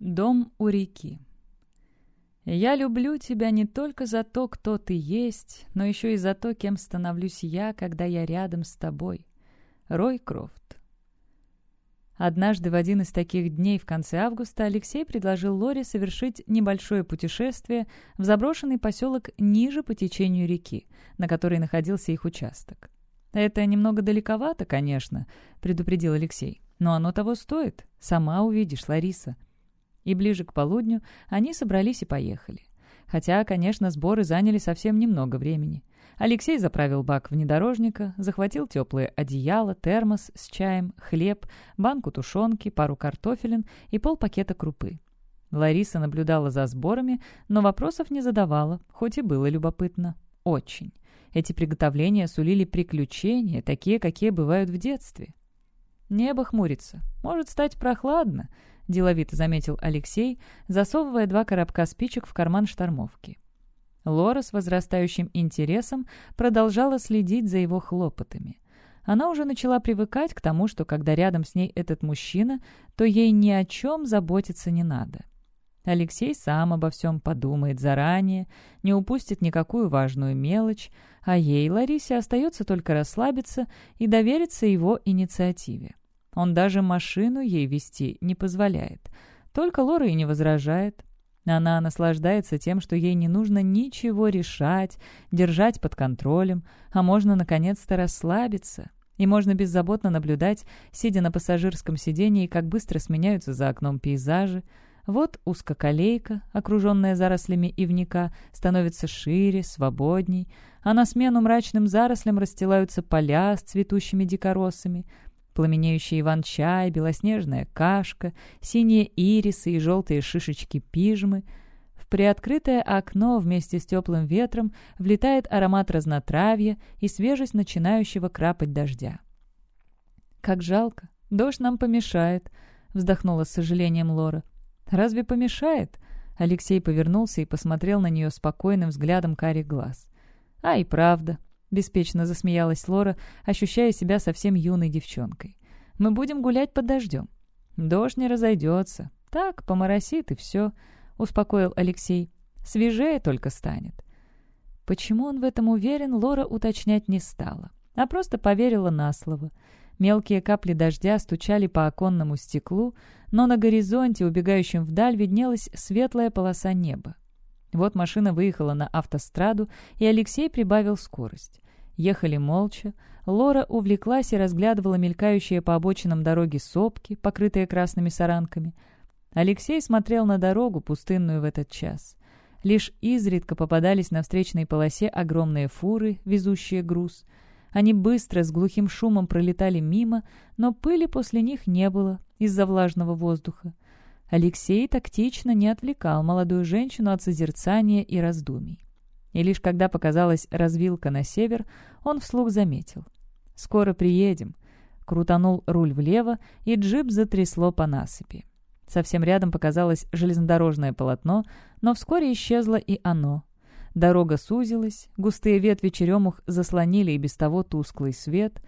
Дом у реки. Я люблю тебя не только за то, кто ты есть, но еще и за то, кем становлюсь я, когда я рядом с тобой. Рой Крофт. Однажды в один из таких дней в конце августа Алексей предложил Лоре совершить небольшое путешествие в заброшенный поселок ниже по течению реки, на которой находился их участок. «Это немного далековато, конечно», — предупредил Алексей. «Но оно того стоит. Сама увидишь, Лариса». И ближе к полудню они собрались и поехали. Хотя, конечно, сборы заняли совсем немного времени. Алексей заправил бак внедорожника, захватил теплые одеяло, термос с чаем, хлеб, банку тушенки, пару картофелин и полпакета крупы. Лариса наблюдала за сборами, но вопросов не задавала, хоть и было любопытно. Очень. Эти приготовления сулили приключения, такие, какие бывают в детстве. Небо хмурится. Может стать прохладно деловито заметил Алексей, засовывая два коробка спичек в карман штормовки. Лора с возрастающим интересом продолжала следить за его хлопотами. Она уже начала привыкать к тому, что когда рядом с ней этот мужчина, то ей ни о чем заботиться не надо. Алексей сам обо всем подумает заранее, не упустит никакую важную мелочь, а ей, Ларисе, остается только расслабиться и довериться его инициативе. Он даже машину ей вести не позволяет. Только Лора и не возражает. Она наслаждается тем, что ей не нужно ничего решать, держать под контролем, а можно наконец-то расслабиться. И можно беззаботно наблюдать, сидя на пассажирском сидении, как быстро сменяются за окном пейзажи. Вот узкоколейка, окруженная зарослями ивника, становится шире, свободней, а на смену мрачным зарослям расстилаются поля с цветущими дикоросами — пламенеющий иван-чай, белоснежная кашка, синие ирисы и желтые шишечки пижмы. В приоткрытое окно вместе с теплым ветром влетает аромат разнотравья и свежесть начинающего крапать дождя. «Как жалко! Дождь нам помешает!» — вздохнула с сожалением Лора. «Разве помешает?» Алексей повернулся и посмотрел на нее спокойным взглядом карих глаз. «А и правда», — беспечно засмеялась Лора, ощущая себя совсем юной девчонкой. «Мы будем гулять под дождем». «Дождь не разойдется. Так, поморосит и все», — успокоил Алексей. «Свежее только станет». Почему он в этом уверен, Лора уточнять не стала, а просто поверила на слово. Мелкие капли дождя стучали по оконному стеклу, но на горизонте, убегающем вдаль, виднелась светлая полоса неба. Вот машина выехала на автостраду, и Алексей прибавил скорость. Ехали молча. Лора увлеклась и разглядывала мелькающие по обочинам дороги сопки, покрытые красными саранками. Алексей смотрел на дорогу, пустынную в этот час. Лишь изредка попадались на встречной полосе огромные фуры, везущие груз. Они быстро, с глухим шумом пролетали мимо, но пыли после них не было из-за влажного воздуха. Алексей тактично не отвлекал молодую женщину от созерцания и раздумий. И лишь когда показалась развилка на север, он вслух заметил. «Скоро приедем». Крутанул руль влево, и джип затрясло по насыпи. Совсем рядом показалось железнодорожное полотно, но вскоре исчезло и оно. Дорога сузилась, густые ветви черемух заслонили и без того тусклый свет.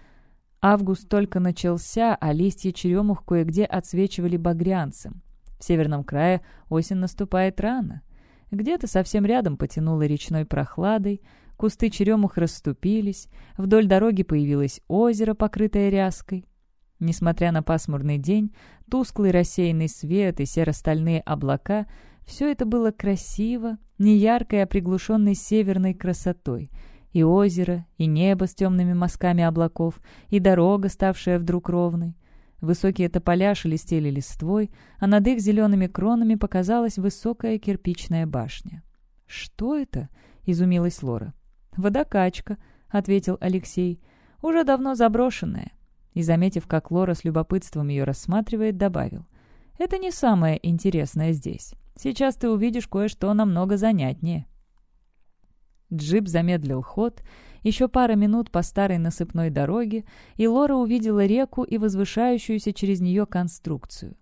Август только начался, а листья черемух кое-где отсвечивали багрянцем. В северном крае осень наступает рано. Где-то совсем рядом потянуло речной прохладой, кусты черемух расступились, вдоль дороги появилось озеро, покрытое ряской. Несмотря на пасмурный день, тусклый рассеянный свет и серо-стальные облака — все это было красиво, неяркой, а приглушенной северной красотой. И озеро, и небо с темными мазками облаков, и дорога, ставшая вдруг ровной. Высокие тополя шелестели листвой, а над их зелеными кронами показалась высокая кирпичная башня. «Что это?» — изумилась Лора. «Водокачка», — ответил Алексей. «Уже давно заброшенная». И, заметив, как Лора с любопытством ее рассматривает, добавил. «Это не самое интересное здесь. Сейчас ты увидишь кое-что намного занятнее». Джип замедлил ход, еще пара минут по старой насыпной дороге, и Лора увидела реку и возвышающуюся через нее конструкцию.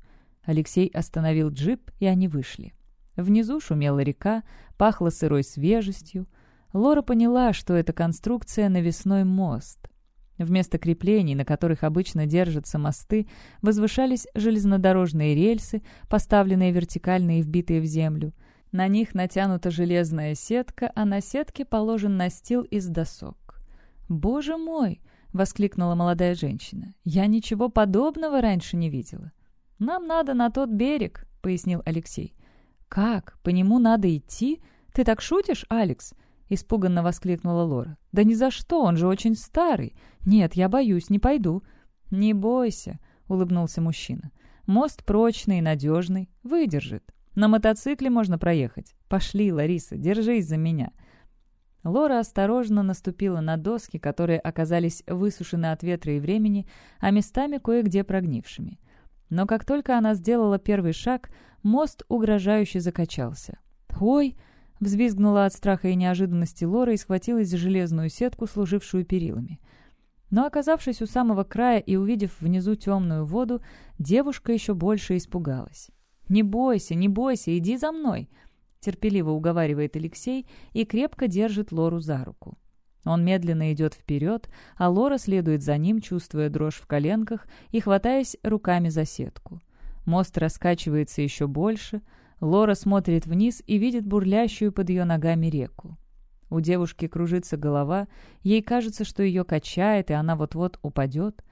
Алексей остановил джип, и они вышли. Внизу шумела река, пахло сырой свежестью. Лора поняла, что это конструкция навесной мост. Вместо креплений, на которых обычно держатся мосты, возвышались железнодорожные рельсы, поставленные вертикально и вбитые в землю. На них натянута железная сетка, а на сетке положен настил из досок. «Боже мой!» — воскликнула молодая женщина. «Я ничего подобного раньше не видела». «Нам надо на тот берег», — пояснил Алексей. «Как? По нему надо идти? Ты так шутишь, Алекс?» — испуганно воскликнула Лора. «Да ни за что, он же очень старый. Нет, я боюсь, не пойду». «Не бойся», — улыбнулся мужчина. «Мост прочный и надежный, выдержит. На мотоцикле можно проехать. Пошли, Лариса, держись за меня». Лора осторожно наступила на доски, которые оказались высушены от ветра и времени, а местами кое-где прогнившими. Но как только она сделала первый шаг, мост угрожающе закачался. «Ой!» — взвизгнула от страха и неожиданности Лора и схватилась за железную сетку, служившую перилами. Но, оказавшись у самого края и увидев внизу темную воду, девушка еще больше испугалась. «Не бойся, не бойся, иди за мной!» — терпеливо уговаривает Алексей и крепко держит Лору за руку. Он медленно идет вперед, а Лора следует за ним, чувствуя дрожь в коленках и хватаясь руками за сетку. Мост раскачивается еще больше. Лора смотрит вниз и видит бурлящую под ее ногами реку. У девушки кружится голова, ей кажется, что ее качает, и она вот-вот упадет.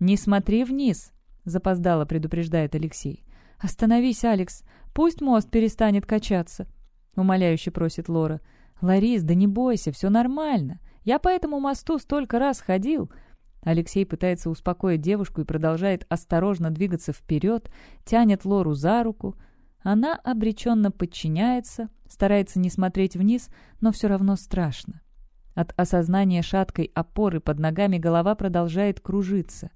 «Не смотри вниз!» — запоздало предупреждает Алексей. «Остановись, Алекс! Пусть мост перестанет качаться!» — умоляюще просит Лора. «Ларис, да не бойся, все нормально!» Я по этому мосту столько раз ходил». Алексей пытается успокоить девушку и продолжает осторожно двигаться вперед, тянет Лору за руку. Она обреченно подчиняется, старается не смотреть вниз, но все равно страшно. От осознания шаткой опоры под ногами голова продолжает кружиться.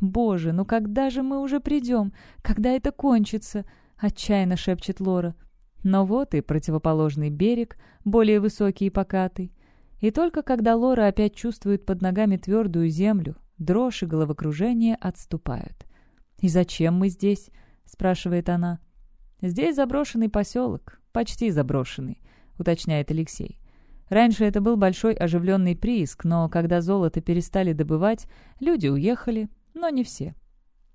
«Боже, ну когда же мы уже придем? Когда это кончится?» — отчаянно шепчет Лора. Но вот и противоположный берег, более высокий и покатый. И только когда Лора опять чувствует под ногами твердую землю, дрожь и головокружение отступают. «И зачем мы здесь?» — спрашивает она. «Здесь заброшенный поселок, почти заброшенный», — уточняет Алексей. Раньше это был большой оживленный прииск, но когда золото перестали добывать, люди уехали, но не все.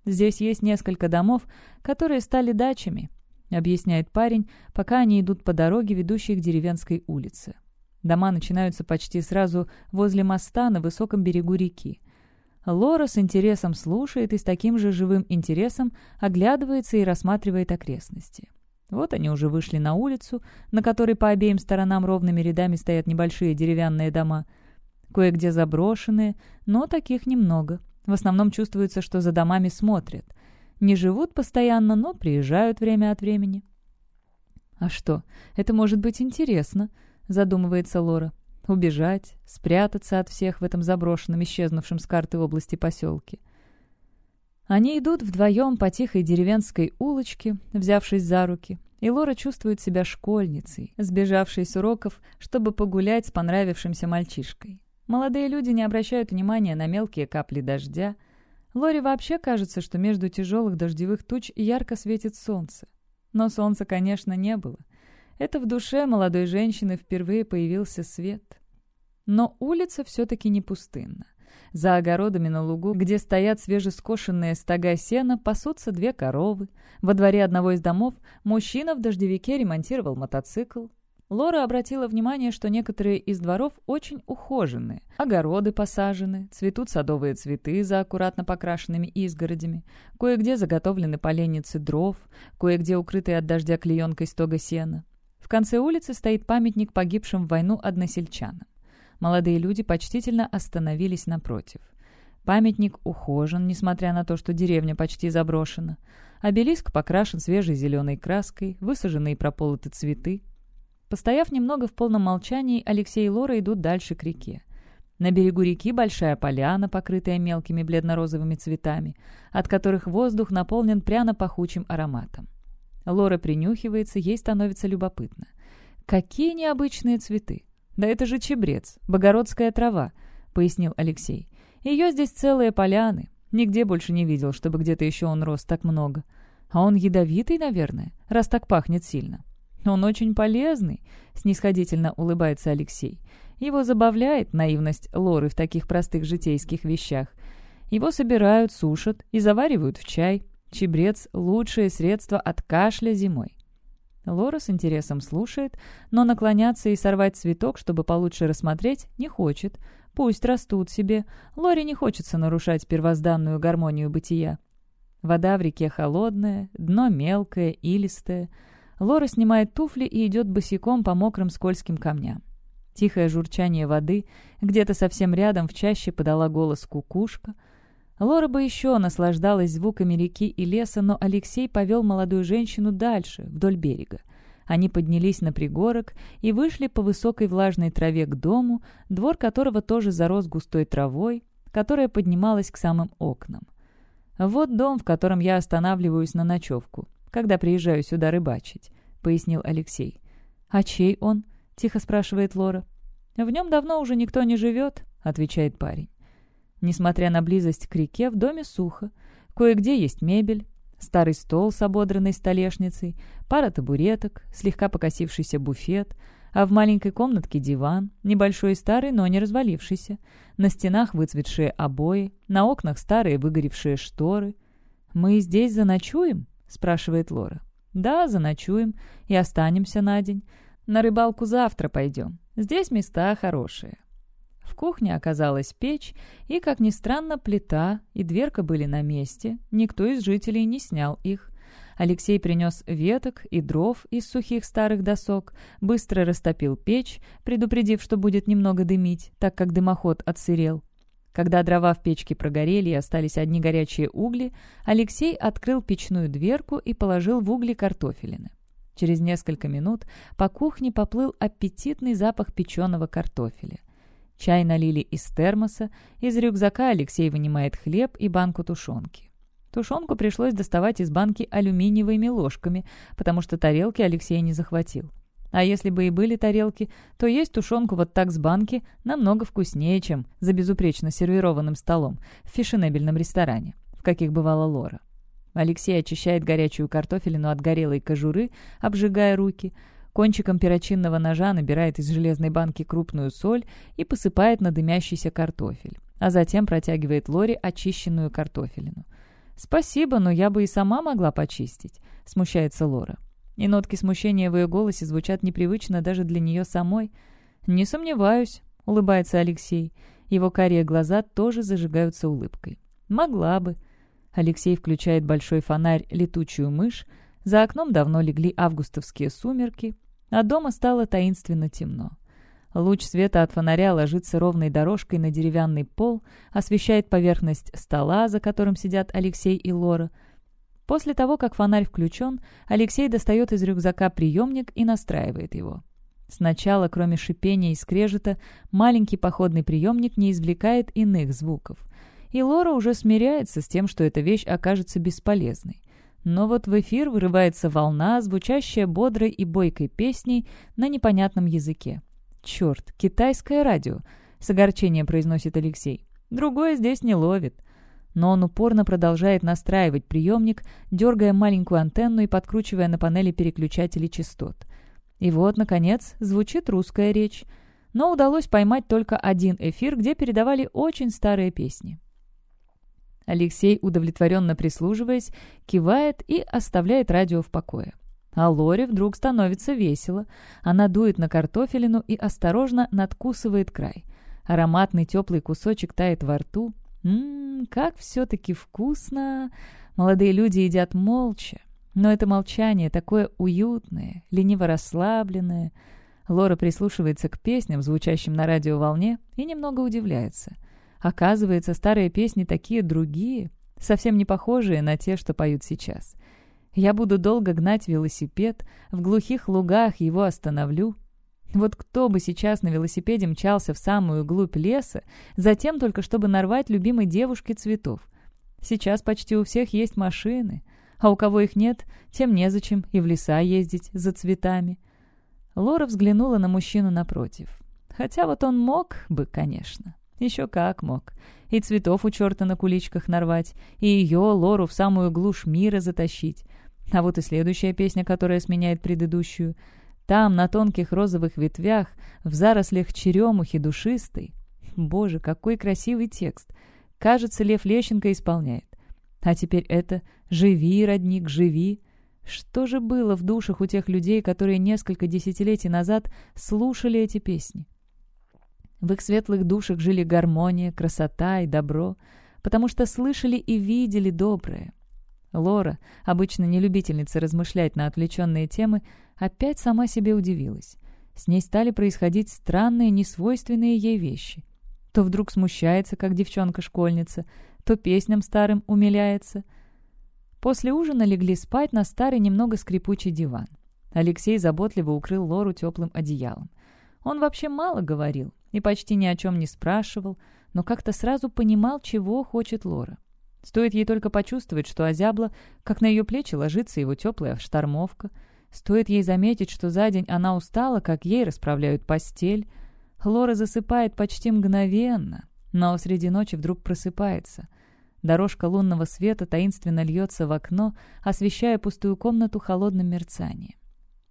Здесь есть несколько домов, которые стали дачами, объясняет парень, пока они идут по дороге, ведущей к деревенской улице. Дома начинаются почти сразу возле моста на высоком берегу реки. Лора с интересом слушает и с таким же живым интересом оглядывается и рассматривает окрестности. Вот они уже вышли на улицу, на которой по обеим сторонам ровными рядами стоят небольшие деревянные дома. Кое-где заброшенные, но таких немного. В основном чувствуется, что за домами смотрят. Не живут постоянно, но приезжают время от времени. А что, это может быть интересно —— задумывается Лора. «Убежать, спрятаться от всех в этом заброшенном, исчезнувшем с карты области поселке». Они идут вдвоем по тихой деревенской улочке, взявшись за руки, и Лора чувствует себя школьницей, сбежавшей с уроков, чтобы погулять с понравившимся мальчишкой. Молодые люди не обращают внимания на мелкие капли дождя. Лоре вообще кажется, что между тяжелых дождевых туч ярко светит солнце. Но солнца, конечно, не было. Это в душе молодой женщины впервые появился свет. Но улица все-таки не пустынна. За огородами на лугу, где стоят свежескошенные стога сена, пасутся две коровы. Во дворе одного из домов мужчина в дождевике ремонтировал мотоцикл. Лора обратила внимание, что некоторые из дворов очень ухоженные. Огороды посажены, цветут садовые цветы за аккуратно покрашенными изгородями. Кое-где заготовлены поленницы дров, кое-где укрытые от дождя клеенкой стога сена. В конце улицы стоит памятник погибшим в войну односельчанам. Молодые люди почтительно остановились напротив. Памятник ухожен, несмотря на то, что деревня почти заброшена. Обелиск покрашен свежей зеленой краской, высажены и прополоты цветы. Постояв немного в полном молчании, Алексей и Лора идут дальше к реке. На берегу реки большая поляна, покрытая мелкими бледно-розовыми цветами, от которых воздух наполнен пряно-пахучим ароматом. Лора принюхивается, ей становится любопытно. «Какие необычные цветы! Да это же чебрец, богородская трава», — пояснил Алексей. «Ее здесь целые поляны. Нигде больше не видел, чтобы где-то еще он рос так много. А он ядовитый, наверное, раз так пахнет сильно». «Он очень полезный», — снисходительно улыбается Алексей. Его забавляет наивность Лоры в таких простых житейских вещах. Его собирают, сушат и заваривают в чай. Чебрец – лучшее средство от кашля зимой. Лора с интересом слушает, но наклоняться и сорвать цветок, чтобы получше рассмотреть, не хочет. Пусть растут себе. Лоре не хочется нарушать первозданную гармонию бытия. Вода в реке холодная, дно мелкое, илистое. Лора снимает туфли и идет босиком по мокрым скользким камням. Тихое журчание воды, где-то совсем рядом в чаще подала голос кукушка. Лора бы еще наслаждалась звуками реки и леса, но Алексей повел молодую женщину дальше, вдоль берега. Они поднялись на пригорок и вышли по высокой влажной траве к дому, двор которого тоже зарос густой травой, которая поднималась к самым окнам. «Вот дом, в котором я останавливаюсь на ночевку, когда приезжаю сюда рыбачить», — пояснил Алексей. «А чей он?» — тихо спрашивает Лора. «В нем давно уже никто не живет», — отвечает парень. Несмотря на близость к реке, в доме сухо. Кое-где есть мебель, старый стол с ободранной столешницей, пара табуреток, слегка покосившийся буфет, а в маленькой комнатке диван, небольшой и старый, но не развалившийся. На стенах выцветшие обои, на окнах старые выгоревшие шторы. «Мы здесь заночуем?» — спрашивает Лора. «Да, заночуем и останемся на день. На рыбалку завтра пойдем. Здесь места хорошие». В кухне оказалась печь, и, как ни странно, плита и дверка были на месте. Никто из жителей не снял их. Алексей принес веток и дров из сухих старых досок, быстро растопил печь, предупредив, что будет немного дымить, так как дымоход отсырел. Когда дрова в печке прогорели и остались одни горячие угли, Алексей открыл печную дверку и положил в угли картофелины. Через несколько минут по кухне поплыл аппетитный запах печеного картофеля. Чай налили из термоса, из рюкзака Алексей вынимает хлеб и банку тушенки. Тушенку пришлось доставать из банки алюминиевыми ложками, потому что тарелки Алексей не захватил. А если бы и были тарелки, то есть тушенку вот так с банки намного вкуснее, чем за безупречно сервированным столом в фешенебельном ресторане, в каких бывала Лора. Алексей очищает горячую картофелину от горелой кожуры, обжигая руки. Кончиком перочинного ножа набирает из железной банки крупную соль и посыпает на дымящийся картофель, а затем протягивает Лоре очищенную картофелину. «Спасибо, но я бы и сама могла почистить», — смущается Лора. И нотки смущения в ее голосе звучат непривычно даже для нее самой. «Не сомневаюсь», — улыбается Алексей. Его карие глаза тоже зажигаются улыбкой. «Могла бы», Алексей включает большой фонарь «Летучую мышь». За окном давно легли августовские сумерки, а дома стало таинственно темно. Луч света от фонаря ложится ровной дорожкой на деревянный пол, освещает поверхность стола, за которым сидят Алексей и Лора. После того, как фонарь включен, Алексей достает из рюкзака приемник и настраивает его. Сначала, кроме шипения и скрежета, маленький походный приемник не извлекает иных звуков — и Лора уже смиряется с тем, что эта вещь окажется бесполезной. Но вот в эфир вырывается волна, звучащая бодрой и бойкой песней на непонятном языке. «Черт, китайское радио!» — с огорчением произносит Алексей. «Другое здесь не ловит». Но он упорно продолжает настраивать приемник, дергая маленькую антенну и подкручивая на панели переключатели частот. И вот, наконец, звучит русская речь. Но удалось поймать только один эфир, где передавали очень старые песни. Алексей, удовлетворенно прислуживаясь, кивает и оставляет радио в покое. А Лоре вдруг становится весело. Она дует на картофелину и осторожно надкусывает край. Ароматный теплый кусочек тает во рту. Ммм, как все-таки вкусно! Молодые люди едят молча. Но это молчание такое уютное, лениво расслабленное. Лора прислушивается к песням, звучащим на радиоволне, и немного удивляется. Оказывается, старые песни такие другие, совсем не похожие на те, что поют сейчас. Я буду долго гнать велосипед, в глухих лугах его остановлю. Вот кто бы сейчас на велосипеде мчался в самую глубь леса, затем только чтобы нарвать любимой девушке цветов. Сейчас почти у всех есть машины, а у кого их нет, тем незачем и в леса ездить за цветами. Лора взглянула на мужчину напротив. Хотя вот он мог бы, конечно. Еще как мог. И цветов у черта на куличках нарвать, и ее, Лору, в самую глушь мира затащить. А вот и следующая песня, которая сменяет предыдущую. Там, на тонких розовых ветвях, в зарослях черемухи душистой. Боже, какой красивый текст! Кажется, Лев Лещенко исполняет. А теперь это «Живи, родник, живи». Что же было в душах у тех людей, которые несколько десятилетий назад слушали эти песни? В их светлых душах жили гармония, красота и добро, потому что слышали и видели доброе. Лора, обычно не любительница размышлять на отвлеченные темы, опять сама себе удивилась. С ней стали происходить странные, несвойственные ей вещи. То вдруг смущается, как девчонка-школьница, то песням старым умиляется. После ужина легли спать на старый немного скрипучий диван. Алексей заботливо укрыл Лору теплым одеялом. Он вообще мало говорил и почти ни о чем не спрашивал, но как-то сразу понимал, чего хочет Лора. Стоит ей только почувствовать, что озябла, как на ее плечи ложится его теплая штормовка. Стоит ей заметить, что за день она устала, как ей расправляют постель. Лора засыпает почти мгновенно, но среди ночи вдруг просыпается. Дорожка лунного света таинственно льется в окно, освещая пустую комнату холодным мерцанием.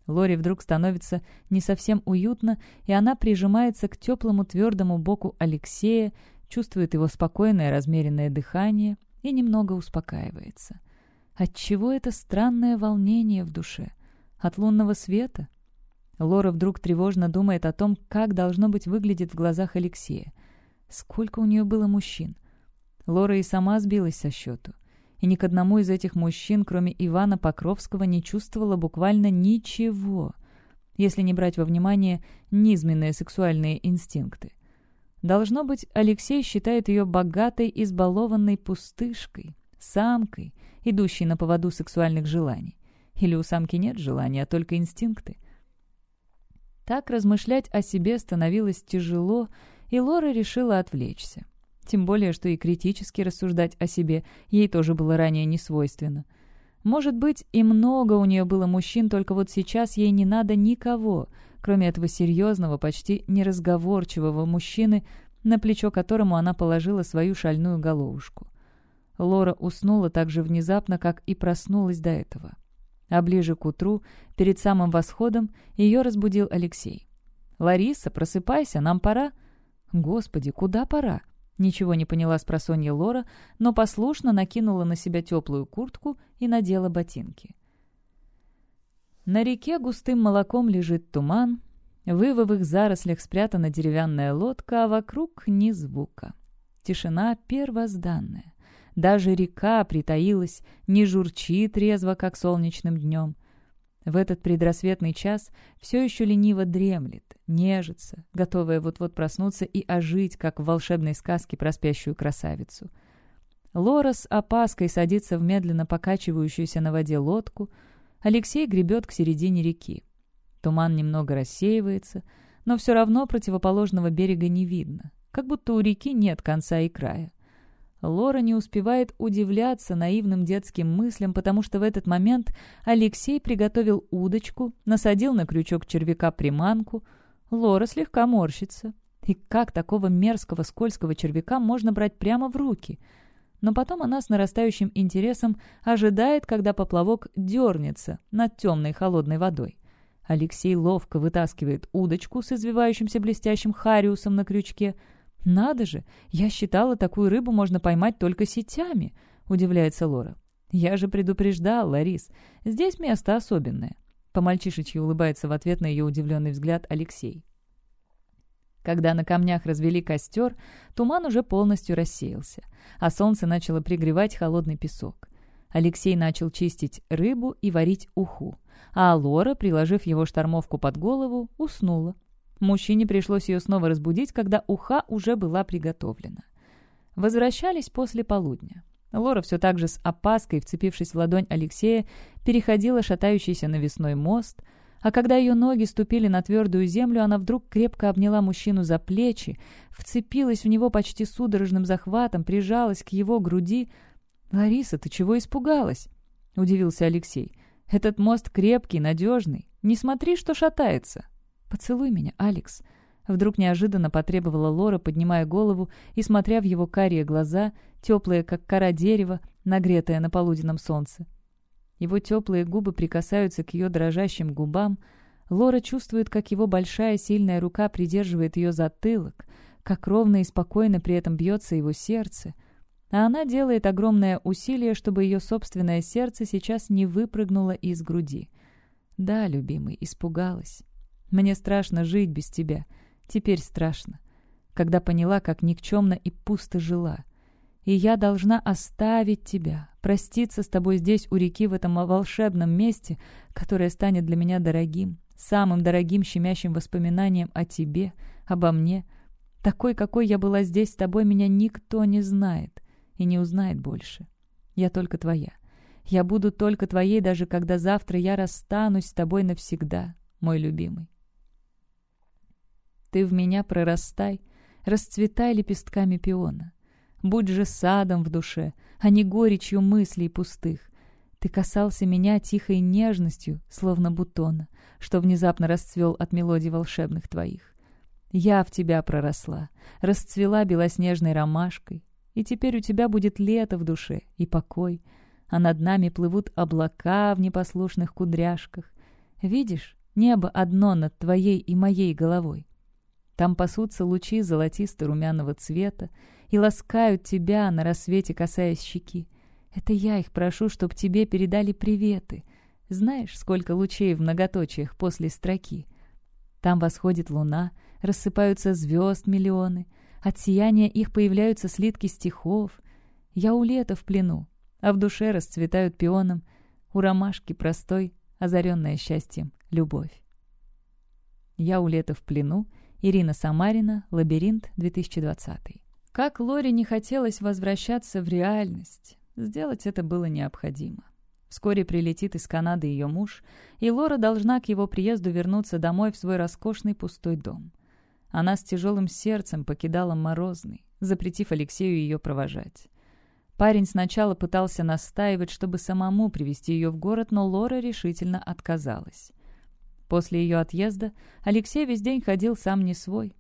Лоре вдруг становится не совсем уютно, и она прижимается к теплому твердому боку Алексея, чувствует его спокойное размеренное дыхание — и немного успокаивается. Отчего это странное волнение в душе? От лунного света? Лора вдруг тревожно думает о том, как должно быть выглядит в глазах Алексея. Сколько у нее было мужчин? Лора и сама сбилась со счету. И ни к одному из этих мужчин, кроме Ивана Покровского, не чувствовала буквально ничего, если не брать во внимание низменные сексуальные инстинкты. Должно быть, Алексей считает ее богатой, избалованной пустышкой, самкой, идущей на поводу сексуальных желаний. Или у самки нет желания, а только инстинкты. Так размышлять о себе становилось тяжело, и Лора решила отвлечься. Тем более, что и критически рассуждать о себе ей тоже было ранее не свойственно. Может быть, и много у нее было мужчин, только вот сейчас ей не надо никого, кроме этого серьезного, почти неразговорчивого мужчины, на плечо которому она положила свою шальную головушку. Лора уснула так же внезапно, как и проснулась до этого. А ближе к утру, перед самым восходом, ее разбудил Алексей. «Лариса, просыпайся, нам пора». «Господи, куда пора?» Ничего не поняла с просонья Лора, но послушно накинула на себя теплую куртку и надела ботинки. На реке густым молоком лежит туман, в ивовых зарослях спрятана деревянная лодка, а вокруг ни звука. Тишина первозданная. Даже река притаилась, не журчит резво, как солнечным днем. В этот предрассветный час все еще лениво дремлет, нежится, готовая вот-вот проснуться и ожить, как в волшебной сказке про спящую красавицу. Лора с опаской садится в медленно покачивающуюся на воде лодку. Алексей гребет к середине реки. Туман немного рассеивается, но все равно противоположного берега не видно, как будто у реки нет конца и края. Лора не успевает удивляться наивным детским мыслям, потому что в этот момент Алексей приготовил удочку, насадил на крючок червяка приманку. Лора слегка морщится. И как такого мерзкого скользкого червяка можно брать прямо в руки? Но потом она с нарастающим интересом ожидает, когда поплавок дернется над темной холодной водой. Алексей ловко вытаскивает удочку с извивающимся блестящим хариусом на крючке. «Надо же! Я считала, такую рыбу можно поймать только сетями!» — удивляется Лора. «Я же предупреждал, Ларис. Здесь место особенное». По-мальчишечьи улыбается в ответ на ее удивленный взгляд Алексей. Когда на камнях развели костер, туман уже полностью рассеялся, а солнце начало пригревать холодный песок. Алексей начал чистить рыбу и варить уху а Лора, приложив его штормовку под голову, уснула. Мужчине пришлось ее снова разбудить, когда уха уже была приготовлена. Возвращались после полудня. Лора все так же с опаской, вцепившись в ладонь Алексея, переходила шатающийся навесной мост, а когда ее ноги ступили на твердую землю, она вдруг крепко обняла мужчину за плечи, вцепилась в него почти судорожным захватом, прижалась к его груди. «Лариса, ты чего испугалась?» — удивился Алексей. Этот мост крепкий, надежный. Не смотри, что шатается. Поцелуй меня, Алекс. Вдруг неожиданно потребовала Лора, поднимая голову и смотря в его карие глаза, теплые, как кора дерева, нагретое на полуденном солнце. Его теплые губы прикасаются к ее дрожащим губам. Лора чувствует, как его большая сильная рука придерживает ее затылок, как ровно и спокойно при этом бьется его сердце. А она делает огромное усилие, чтобы ее собственное сердце сейчас не выпрыгнуло из груди. «Да, любимый, испугалась. Мне страшно жить без тебя. Теперь страшно. Когда поняла, как никчемно и пусто жила. И я должна оставить тебя, проститься с тобой здесь у реки в этом волшебном месте, которое станет для меня дорогим, самым дорогим щемящим воспоминанием о тебе, обо мне. Такой, какой я была здесь с тобой, меня никто не знает и не узнает больше. Я только твоя. Я буду только твоей, даже когда завтра я расстанусь с тобой навсегда, мой любимый. Ты в меня прорастай, расцветай лепестками пиона. Будь же садом в душе, а не горечью мыслей пустых. Ты касался меня тихой нежностью, словно бутона, что внезапно расцвел от мелодий волшебных твоих. Я в тебя проросла, расцвела белоснежной ромашкой, и теперь у тебя будет лето в душе и покой, а над нами плывут облака в непослушных кудряшках. Видишь, небо одно над твоей и моей головой. Там пасутся лучи золотисто-румяного цвета и ласкают тебя на рассвете, касаясь щеки. Это я их прошу, чтоб тебе передали приветы. Знаешь, сколько лучей в многоточиях после строки? Там восходит луна, рассыпаются звезд миллионы, от сияния их появляются слитки стихов. Я у лета в плену, а в душе расцветают пионом у ромашки простой, озаренная счастьем, любовь. Я у лета в плену, Ирина Самарина, «Лабиринт», 2020. Как Лоре не хотелось возвращаться в реальность, сделать это было необходимо. Вскоре прилетит из Канады ее муж, и Лора должна к его приезду вернуться домой в свой роскошный пустой дом. Она с тяжелым сердцем покидала Морозный, запретив Алексею ее провожать. Парень сначала пытался настаивать, чтобы самому привести ее в город, но Лора решительно отказалась. После ее отъезда Алексей весь день ходил сам не свой.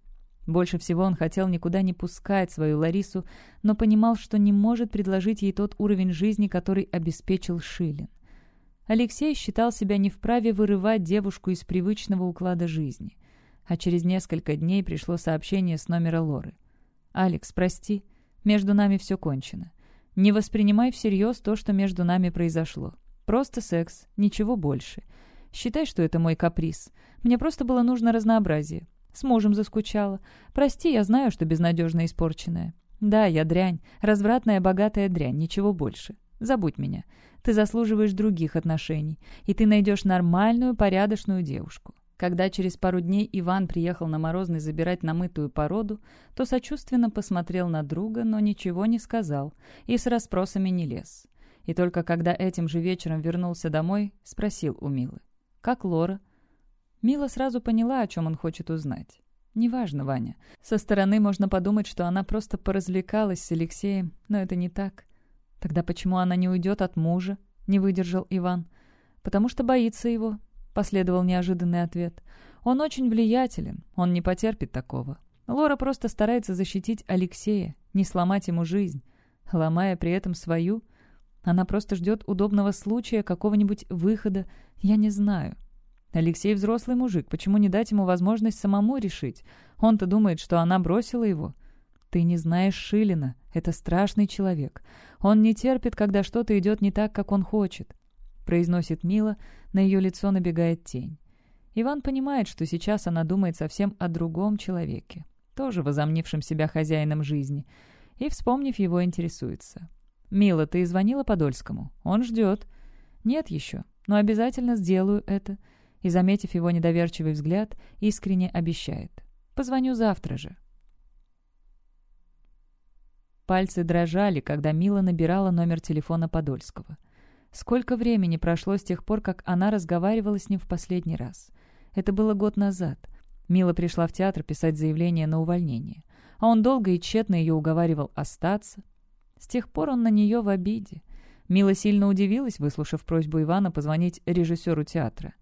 Больше всего он хотел никуда не пускать свою Ларису, но понимал, что не может предложить ей тот уровень жизни, который обеспечил Шилин. Алексей считал себя не вправе вырывать девушку из привычного уклада жизни. А через несколько дней пришло сообщение с номера Лоры. «Алекс, прости, между нами все кончено. Не воспринимай всерьез то, что между нами произошло. Просто секс, ничего больше. Считай, что это мой каприз. Мне просто было нужно разнообразие. С мужем заскучала. Прости, я знаю, что безнадежно испорченная. Да, я дрянь. Развратная, богатая дрянь, ничего больше. Забудь меня. Ты заслуживаешь других отношений, и ты найдешь нормальную, порядочную девушку. Когда через пару дней Иван приехал на Морозный забирать намытую породу, то сочувственно посмотрел на друга, но ничего не сказал и с расспросами не лез. И только когда этим же вечером вернулся домой, спросил у Милы. «Как Лора?» Мила сразу поняла, о чем он хочет узнать. «Неважно, Ваня. Со стороны можно подумать, что она просто поразвлекалась с Алексеем, но это не так. Тогда почему она не уйдет от мужа?» — не выдержал Иван. «Потому что боится его. — последовал неожиданный ответ. «Он очень влиятелен, он не потерпит такого. Лора просто старается защитить Алексея, не сломать ему жизнь. Ломая при этом свою, она просто ждет удобного случая, какого-нибудь выхода, я не знаю. Алексей взрослый мужик, почему не дать ему возможность самому решить? Он-то думает, что она бросила его. Ты не знаешь Шилина, это страшный человек. Он не терпит, когда что-то идет не так, как он хочет. — произносит Мила, на ее лицо набегает тень. Иван понимает, что сейчас она думает совсем о другом человеке, тоже возомнившем себя хозяином жизни, и, вспомнив его, интересуется. «Мила, ты звонила Подольскому? Он ждет». «Нет еще, но обязательно сделаю это», и, заметив его недоверчивый взгляд, искренне обещает. «Позвоню завтра же». Пальцы дрожали, когда Мила набирала номер телефона Подольского. Сколько времени прошло с тех пор, как она разговаривала с ним в последний раз? Это было год назад. Мила пришла в театр писать заявление на увольнение. А он долго и тщетно ее уговаривал остаться. С тех пор он на нее в обиде. Мила сильно удивилась, выслушав просьбу Ивана позвонить режиссеру театра.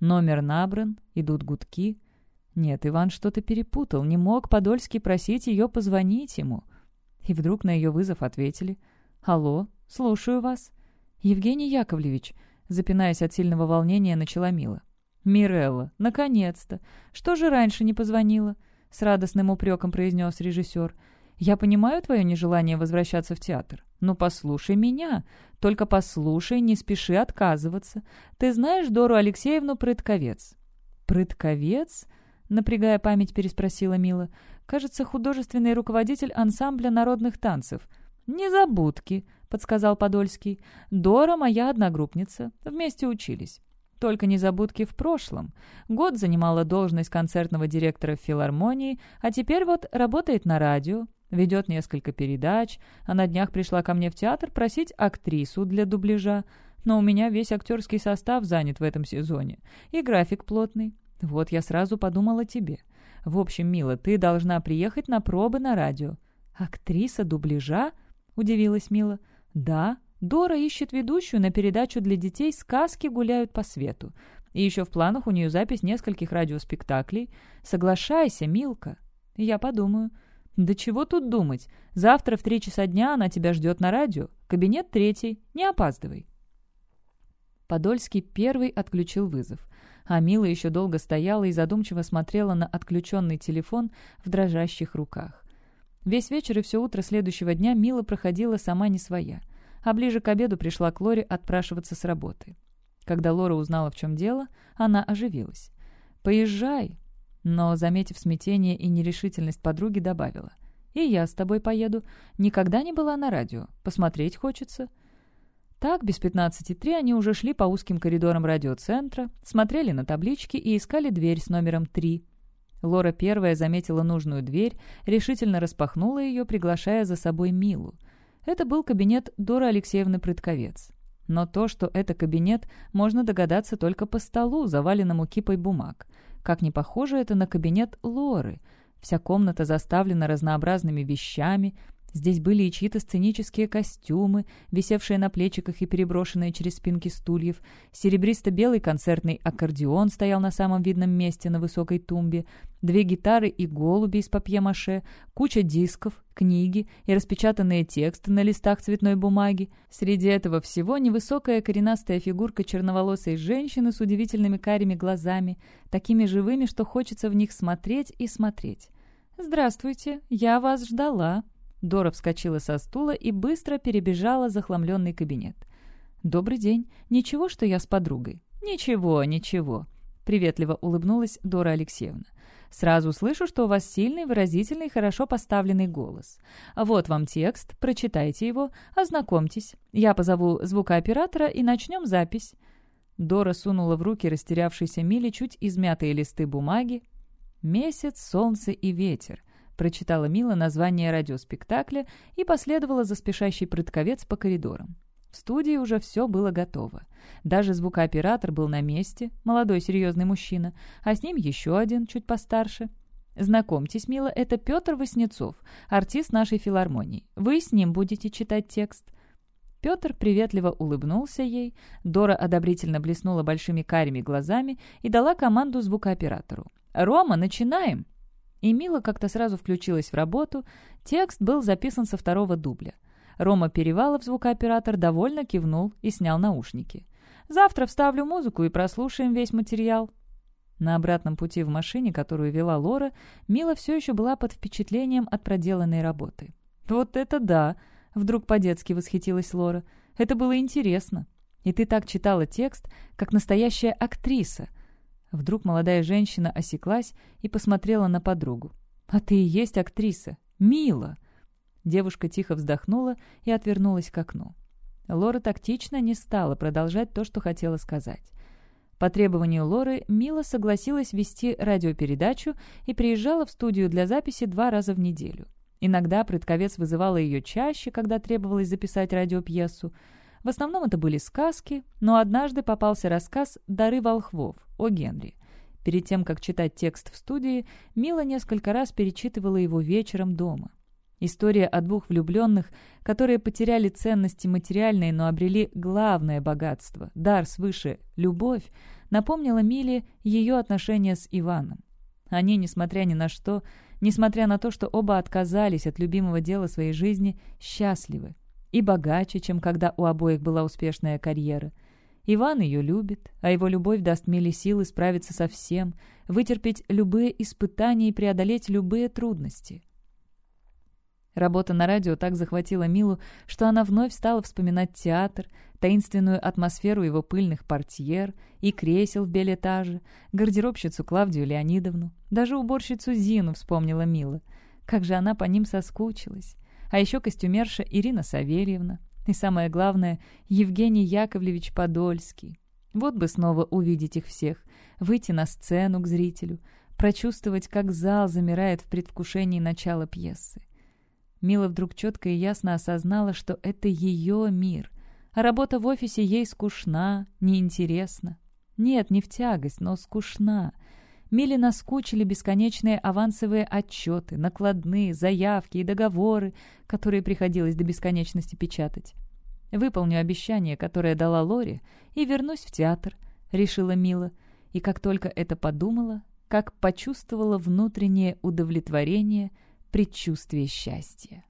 Номер набран, идут гудки. Нет, Иван что-то перепутал, не мог Подольский просить ее позвонить ему. И вдруг на ее вызов ответили «Алло, слушаю вас». «Евгений Яковлевич», запинаясь от сильного волнения, начала Мила. «Мирелла, наконец-то! Что же раньше не позвонила?» — с радостным упреком произнес режиссер. «Я понимаю твое нежелание возвращаться в театр. Но послушай меня. Только послушай, не спеши отказываться. Ты знаешь Дору Алексеевну Прытковец?» «Прытковец?» — напрягая память, переспросила Мила. «Кажется, художественный руководитель ансамбля народных танцев». «Незабудки», — подсказал Подольский. «Дора моя одногруппница. Вместе учились. Только незабудки в прошлом. Год занимала должность концертного директора в филармонии, а теперь вот работает на радио, ведет несколько передач, а на днях пришла ко мне в театр просить актрису для дубляжа. Но у меня весь актерский состав занят в этом сезоне, и график плотный. Вот я сразу подумала тебе. В общем, Мила, ты должна приехать на пробы на радио. «Актриса дубляжа?» — удивилась Мила. «Да, Дора ищет ведущую на передачу для детей «Сказки гуляют по свету». И еще в планах у нее запись нескольких радиоспектаклей. Соглашайся, Милка. Я подумаю. Да чего тут думать? Завтра в три часа дня она тебя ждет на радио. Кабинет третий. Не опаздывай. Подольский первый отключил вызов. А Мила еще долго стояла и задумчиво смотрела на отключенный телефон в дрожащих руках. Весь вечер и все утро следующего дня Мила проходила сама не своя — а ближе к обеду пришла к Лоре отпрашиваться с работы. Когда Лора узнала, в чем дело, она оживилась. «Поезжай!» Но, заметив смятение и нерешительность подруги, добавила. «И я с тобой поеду. Никогда не была на радио. Посмотреть хочется». Так, без пятнадцати три они уже шли по узким коридорам радиоцентра, смотрели на таблички и искали дверь с номером три. Лора первая заметила нужную дверь, решительно распахнула ее, приглашая за собой Милу. Это был кабинет Доры Алексеевны Прытковец. Но то, что это кабинет, можно догадаться только по столу, заваленному кипой бумаг. Как не похоже это на кабинет Лоры. Вся комната заставлена разнообразными вещами, Здесь были и чьи-то сценические костюмы, висевшие на плечиках и переброшенные через спинки стульев. Серебристо-белый концертный аккордеон стоял на самом видном месте на высокой тумбе. Две гитары и голуби из папье-маше, куча дисков, книги и распечатанные тексты на листах цветной бумаги. Среди этого всего невысокая коренастая фигурка черноволосой женщины с удивительными карими глазами, такими живыми, что хочется в них смотреть и смотреть. «Здравствуйте, я вас ждала», Дора вскочила со стула и быстро перебежала захламленный кабинет. «Добрый день. Ничего, что я с подругой?» «Ничего, ничего», — приветливо улыбнулась Дора Алексеевна. «Сразу слышу, что у вас сильный, выразительный, хорошо поставленный голос. Вот вам текст, прочитайте его, ознакомьтесь. Я позову звукооператора и начнем запись». Дора сунула в руки растерявшейся Миле чуть измятые листы бумаги. «Месяц, солнце и ветер прочитала Мила название радиоспектакля и последовала за спешащий прытковец по коридорам. В студии уже все было готово. Даже звукооператор был на месте, молодой серьезный мужчина, а с ним еще один, чуть постарше. «Знакомьтесь, Мила, это Петр Васнецов, артист нашей филармонии. Вы с ним будете читать текст». Петр приветливо улыбнулся ей, Дора одобрительно блеснула большими карими глазами и дала команду звукооператору. «Рома, начинаем!» И Мила как-то сразу включилась в работу. Текст был записан со второго дубля. Рома Перевалов, звукооператор, довольно кивнул и снял наушники. «Завтра вставлю музыку и прослушаем весь материал». На обратном пути в машине, которую вела Лора, Мила все еще была под впечатлением от проделанной работы. «Вот это да!» — вдруг по-детски восхитилась Лора. «Это было интересно. И ты так читала текст, как настоящая актриса. Вдруг молодая женщина осеклась и посмотрела на подругу. «А ты и есть актриса! Мила!» Девушка тихо вздохнула и отвернулась к окну. Лора тактично не стала продолжать то, что хотела сказать. По требованию Лоры Мила согласилась вести радиопередачу и приезжала в студию для записи два раза в неделю. Иногда предковец вызывала ее чаще, когда требовалось записать радиопьесу, в основном это были сказки, но однажды попался рассказ «Дары волхвов» о Генри. Перед тем, как читать текст в студии, Мила несколько раз перечитывала его вечером дома. История о двух влюбленных, которые потеряли ценности материальные, но обрели главное богатство – дар свыше, любовь, напомнила Миле ее отношения с Иваном. Они, несмотря ни на что, несмотря на то, что оба отказались от любимого дела своей жизни, счастливы и богаче, чем когда у обоих была успешная карьера. Иван ее любит, а его любовь даст Миле силы справиться со всем, вытерпеть любые испытания и преодолеть любые трудности. Работа на радио так захватила Милу, что она вновь стала вспоминать театр, таинственную атмосферу его пыльных портьер и кресел в белетаже, гардеробщицу Клавдию Леонидовну, даже уборщицу Зину вспомнила Мила. Как же она по ним соскучилась. А еще костюмерша Ирина Савельевна. И самое главное, Евгений Яковлевич Подольский. Вот бы снова увидеть их всех, выйти на сцену к зрителю, прочувствовать, как зал замирает в предвкушении начала пьесы. Мила вдруг четко и ясно осознала, что это ее мир, а работа в офисе ей скучна, неинтересна. Нет, не в тягость, но скучна. Миле наскучили бесконечные авансовые отчеты, накладные, заявки и договоры, которые приходилось до бесконечности печатать. «Выполню обещание, которое дала Лори, и вернусь в театр», — решила Мила. И как только это подумала, как почувствовала внутреннее удовлетворение, предчувствие счастья.